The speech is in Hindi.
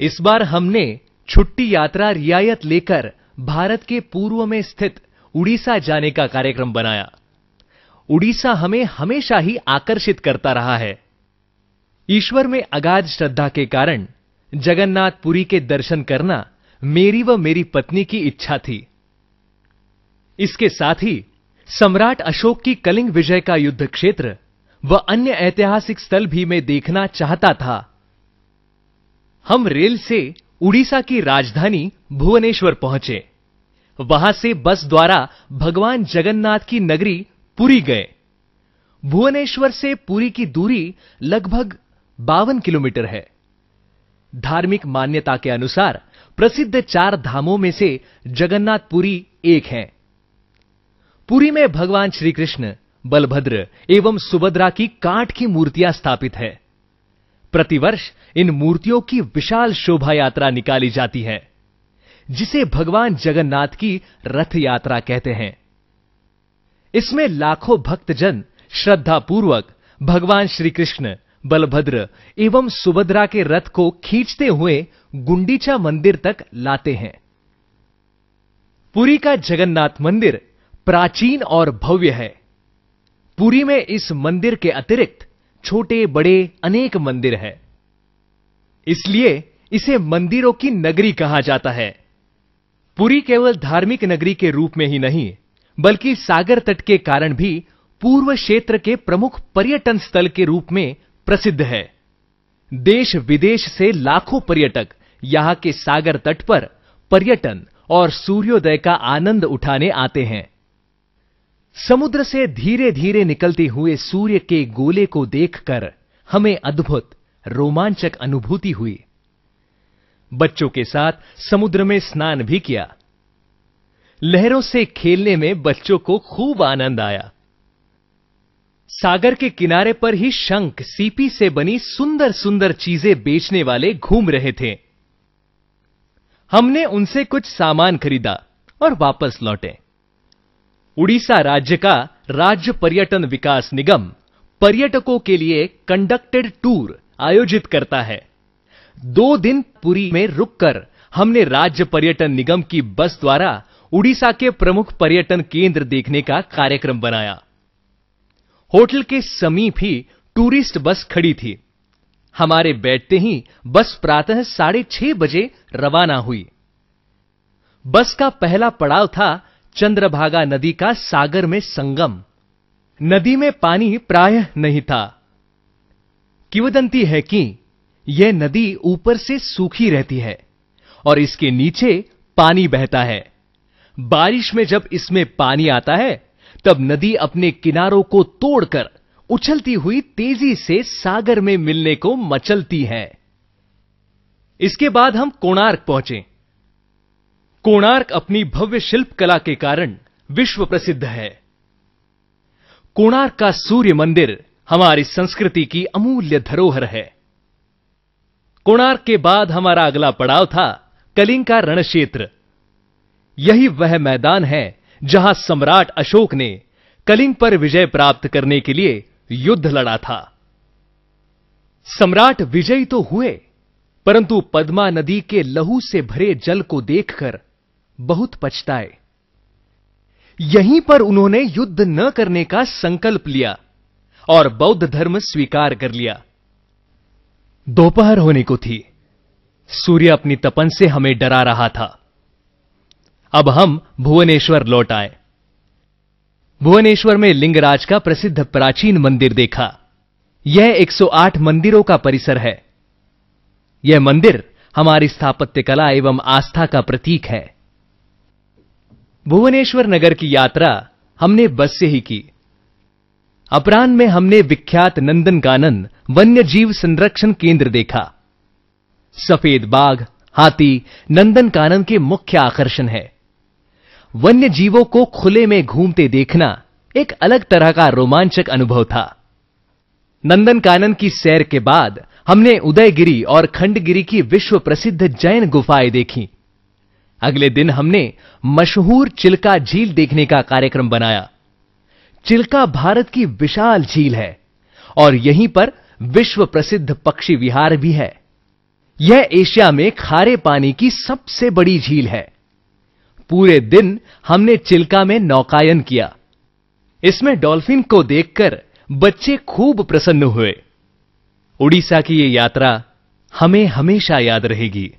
इस बार हमने छुट्टी यात्रा रियायत लेकर भारत के पूर्व में स्थित उड़ीसा जाने का कार्यक्रम बनाया। उड़ीसा हमें हमेशा ही आकर्षित करता रहा है। ईश्वर में अगाध श्रद्धा के कारण जगन्नाथपुरी के दर्शन करना मेरी व मेरी पत्नी की इच्छा थी। इसके साथ ही सम्राट अशोक की कलिंग विजय का युद्ध क्षेत्र व अन्य ऐतिहासिक स्थल भी मैं देखना चाहता था। हम रेल से उड़ीसा की राजधानी भुवनेश्वर पहुँचे। वहाँ से बस द्वारा भगवान जगन्नाथ की नगरी पुरी गए। भुवनेश्वर से पुरी की दूरी लगभग बावन किलोमीटर है। धार्मिक मान्यता के अनुसार प्रसिद्ध चार धामों में से जगन्नाथपुरी एक है। पुरी में भगवान श्री कृष्ण बलभद्र एवं सुभद्रा की काठ की मूर्तियाँ स्थापित है। प्रतिवर्ष इन मूर्तियों की विशाल शोभा यात्रा निकाली जाती है, जिसे भगवान जगन्नाथ की रथ यात्रा कहते हैं। इसमें लाखों भक्तजन श्रद्धापूर्वक भगवान श्री कृष्ण बलभद्र एवं सुभद्रा के रथ को खींचते हुए गुंडीचा मंदिर तक लाते हैं। पुरी का जगन्नाथ मंदिर प्राचीन और भव्य है। पुरी में इस मंदिर के अतिरिक्त छोटे, बड़े, अनेक मंदिर है। इसलिए इसे मंदिरों की नगरी कहा जाता है। पुरी केवल धार्मिक नगरी के रूप में ही नहीं, बल्कि सागर तट के कारण भी पूर्व क्षेत्र के प्रमुख पर्यटन स्थल के रूप में प्रसिद्ध है। देश विदेश से लाखों पर्यटक यहाँ के सागर तट पर पर्यटन और सूर्योदय का आनंद उठाने आते हैं। समुद्र से धीरे धीरे निकलते हुए सूर्य के गोले को देखकर हमें अद्भुत, रोमांचक अनुभूति हुई। बच्चों के साथ समुद्र में स्नान भी किया। लहरों से खेलने में बच्चों को खूब आनंद आया। सागर के किनारे पर ही शंख सीपी से बनी सुंदर सुंदर चीज़ें बेचने वाले घूम रहे थे। हमने उनसे कुछ सामान खरीदा और वापस लौटे। उड़ीसा राज्य का राज्य पर्यटन विकास निगम पर्यटकों के लिए कंडक्टेड टूर आयोजित करता है। दो दिन पुरी में रुककर हमने राज्य पर्यटन निगम की बस द्वारा उड़ीसा के प्रमुख पर्यटन केंद्र देखने का कार्यक्रम बनाया। होटल के समीप ही टूरिस्ट बस खड़ी थी। हमारे बैठते ही बस प्रातः साढ़े छह बजे रवाना हुई। बस का पहला पड़ाव था चंद्रभागा नदी का सागर में संगम। नदी में पानी प्राय नहीं था। किवदंती है कि यह नदी ऊपर से सूखी रहती है और इसके नीचे पानी बहता है। बारिश में जब इसमें पानी आता है, तब नदी अपने किनारों को तोड़कर उछलती हुई तेज़ी से सागर में मिलने को मचलती है। इसके बाद हम कोणार्क पहुँचे। कोणार्क अपनी भव्य शिल्प कला के कारण विश्व प्रसिद्ध है। कोणार्क का सूर्य मंदिर हमारी संस्कृति की अमूल्य धरोहर है। कोणार्क के बाद हमारा अगला पड़ाव था कलिंग का रण क्षेत्र यही वह मैदान है जहाँ सम्राट अशोक ने कलिंग पर विजय प्राप्त करने के लिए युद्ध लड़ा था। सम्राट विजयी तो हुए, परंतु पद्मा नदी के लहू से भरे जल को देखकर बहुत पछताए। यहीं पर उन्होंने युद्ध न करने का संकल्प लिया और बौद्ध धर्म स्वीकार कर लिया। दोपहर होने को थी। सूर्य अपनी तपन से हमें डरा रहा था। अब हम भुवनेश्वर लौट आए। भुवनेश्वर में लिंगराज का प्रसिद्ध प्राचीन मंदिर देखा। यह 108 मंदिरों का परिसर है। यह मंदिर हमारी स्थापत्य कला एवं आस्था का प्रतीक है। भुवनेश्वर नगर की यात्रा हमने बस से ही की। अपराह्न में हमने विख्यात नंदनकानन वन्य जीव संरक्षण केंद्र देखा। सफ़ेद बाघ, हाथी नंदनकानन के मुख्य आकर्षण है। वन्य जीवों को खुले में घूमते देखना एक अलग तरह का रोमांचक अनुभव था। नंदनकानन की सैर के बाद हमने उदयगिरी और खंडगिरी की विश्व प्रसिद्ध जैन गुफाएँ देखी। अगले दिन हमने मशहूर चिल्का झील देखने का कार्यक्रम बनाया। चिल्का भारत की विशाल झील है और यहीं पर विश्व प्रसिद्ध पक्षी विहार भी है। यह एशिया में खारे पानी की सबसे बड़ी झील है। पूरे दिन हमने चिल्का में नौकायन किया। इसमें डॉल्फिन को देखकर बच्चे खूब प्रसन्न हुए। उड़ीसा की यह यात्रा हमें हमेशा याद रहेगी।